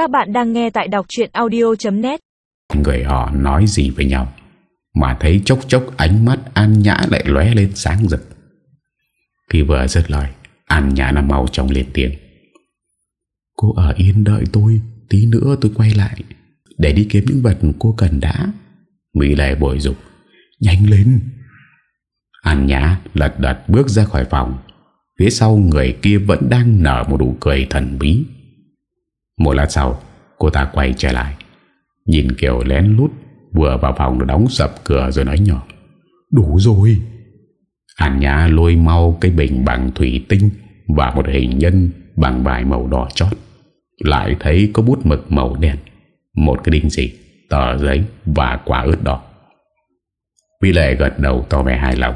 Các bạn đang nghe tại đọc chuyện audio.net Người họ nói gì với nhau, Mà thấy chốc chốc ánh mắt An Nhã lại lóe lên sáng rực. Khi vừa dứt lời, An Nhã nằm mau trong lên tiếng. Cô ở yên đợi tôi, Tí nữa tôi quay lại, Để đi kiếm những vật cô cần đã. Mỹ lệ bồi dục. Nhanh lên. An Nhã lật đật bước ra khỏi phòng. Phía sau người kia vẫn đang nở một nụ cười thần bí. Một lát sau Cô ta quay trở lại. Nhìn kiểu lén lút Vừa vào phòng đóng sập cửa rồi nói nhỏ. Đủ rồi. An Nhã lôi mau cái bình bằng thủy tinh Và một hình nhân bằng vải màu đỏ chót. Lại thấy có bút mực màu đen Một cái đinh gì Tờ giấy và quả ướt đỏ. Vy Lệ gật đầu to vẻ hài lòng.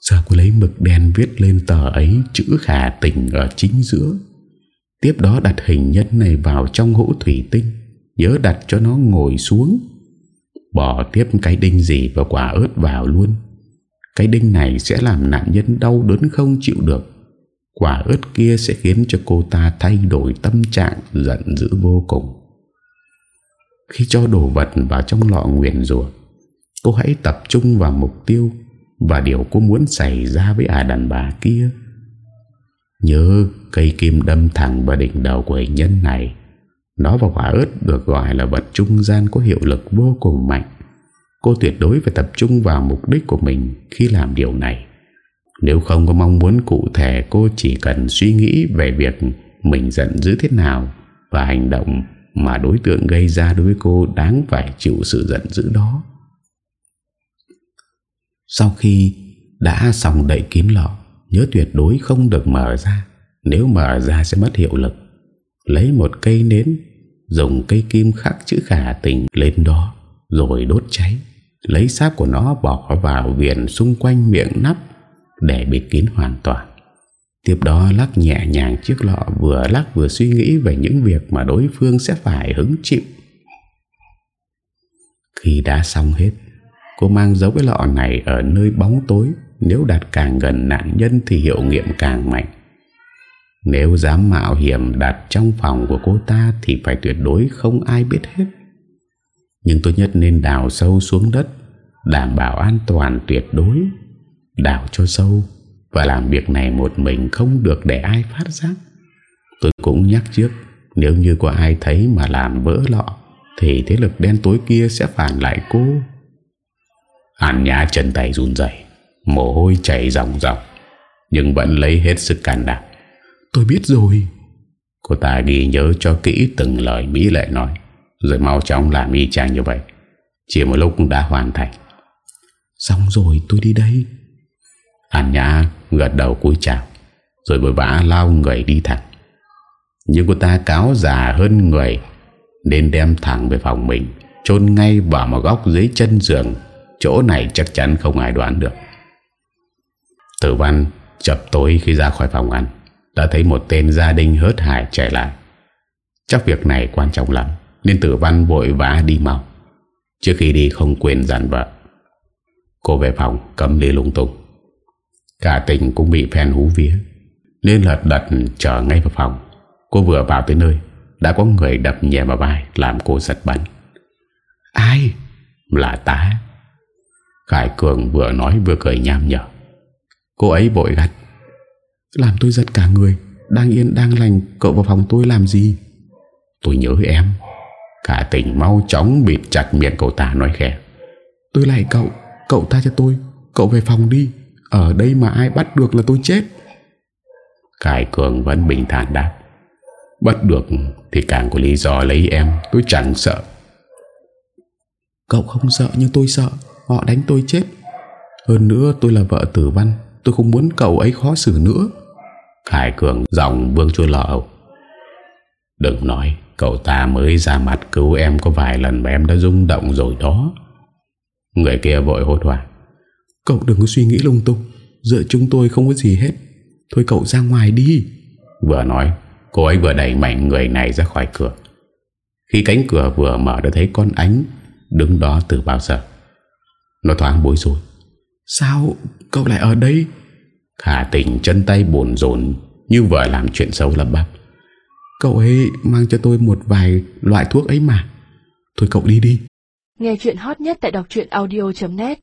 Giờ cô lấy mực đen viết lên tờ ấy chữ khả tình ở chính giữa Tiếp đó đặt hình nhân này vào trong hũ thủy tinh, Nhớ đặt cho nó ngồi xuống. Bỏ tiếp cái đinh gì và quả ớt vào luôn. Cái đinh này sẽ làm nạn nhân đau đớn không chịu được. Quả ớt kia sẽ khiến cho cô ta thay đổi tâm trạng, giận dữ vô cùng. Khi cho đồ vật vào trong lọ nguyện rùa, Cô hãy tập trung vào mục tiêu Và điều cô muốn xảy ra với ả đàn bà kia. Nhớ cây kim đâm thẳng vào đỉnh đầu của hình nhân này. Nó và quả ớt được gọi là vật trung gian có hiệu lực vô cùng mạnh. Cô tuyệt đối phải tập trung vào mục đích của mình khi làm điều này. Nếu không có mong muốn cụ thể, cô chỉ cần suy nghĩ về việc mình giận dữ thế nào Và hành động mà đối tượng gây ra đối với cô đáng phải chịu sự giận dữ đó. Sau khi đã xong đậy kín lọ Nhớ tuyệt đối không được mở ra. Nếu mở ra sẽ mất hiệu lực. Lấy một cây nến, Dùng cây kim khắc chữ khả tình lên đó, Rồi đốt cháy. Lấy sáp của nó bỏ vào viền xung quanh miệng nắp Để bịt kín hoàn toàn. Tiếp đó lắc nhẹ nhàng chiếc lọ, Vừa lắc vừa suy nghĩ về những việc Mà đối phương sẽ phải hứng chịu. Khi đã xong hết, Cô mang dấu cái lọ này ở nơi bóng tối. Nếu đặt càng gần nạn nhân thì hiệu nghiệm càng mạnh. Nếu dám mạo hiểm đặt trong phòng của cô ta Thì phải tuyệt đối không ai biết hết. Nhưng tốt nhất nên đào sâu xuống đất, Đảm bảo an toàn tuyệt đối. Đào cho sâu Và làm việc này một mình không được để ai phát giác. Tôi cũng nhắc trước, Nếu như có ai thấy mà làm vỡ lọ, Thì thế lực đen tối kia sẽ phản lại cô. Hàn Nhã chân tay run dậy Mồ hôi chảy ròng ròng Nhưng vẫn lấy hết sức can đảm. Tôi biết rồi. Cô ta ghi nhớ cho kỹ từng lời Mỹ lệ nói Rồi mau chóng làm y chang như vậy. Chỉ một lúc đã hoàn thành. Xong rồi tôi đi đây. An Nhã gật đầu cúi chào Rồi vội vã lao người đi thẳng. Nhưng cô ta cáo già hơn người Nên đem thẳng về phòng mình chôn ngay vào một góc dưới chân giường. Chỗ này chắc chắn không ai đoán được Tử văn chập tối khi ra khỏi phòng ăn. Đã thấy một tên gia đình hớt hải chạy lại. Chắc việc này quan trọng lắm, Nên tử văn vội vã đi mau. Trước khi đi không quên dặn vợ. Cô về phòng cấm ly lung tung Cả tình cũng bị phen hú vía. Nên lật đật trở ngay vào phòng. Cô vừa vào tới nơi, Đã có người đập nhẹ vào vai, Làm cô giật bắn. Ai? Là tá. Khải Cường vừa nói vừa cười nham nhở. Cô ấy bội gắt Làm tôi giật cả người. Đang yên đang lành Cậu vào phòng tôi làm gì? Tôi nhớ em. Cả tỉnh mau chóng bịt chặt miệng cậu ta nói khẽ. Tôi lại cậu Cậu ta cho tôi. Cậu về phòng đi. Ở đây mà ai bắt được là tôi chết. Khải Cường vẫn bình thản đáp. Bắt được thì càng có lý do lấy em. Tôi chẳng sợ. Cậu không sợ nhưng tôi sợ. Họ đánh tôi chết. Hơn nữa tôi là vợ tử văn Tôi không muốn cậu ấy khó xử nữa. Khải Cường giọng vương chua lọ. Đừng nói Cậu ta mới ra mặt cứu em Có vài lần mà em đã rung động rồi đó. Người kia vội hốt hoảng. Cậu đừng có suy nghĩ lung tung. Giữa chúng tôi không có gì hết. Thôi cậu ra ngoài đi. Vừa nói Cô ấy vừa đẩy mạnh người này ra khỏi cửa. Khi cánh cửa vừa mở đã thấy con ánh Đứng đó từ bao giờ. Nó thoáng bối rối Sao cậu lại ở đây? Khả tình chân tay buồn rộn Như vừa làm chuyện xấu lắm bắp Cậu ấy mang cho tôi một vài loại thuốc ấy mà. Thôi cậu đi đi. Nghe chuyện hot nhất tại đọc truyện audio.net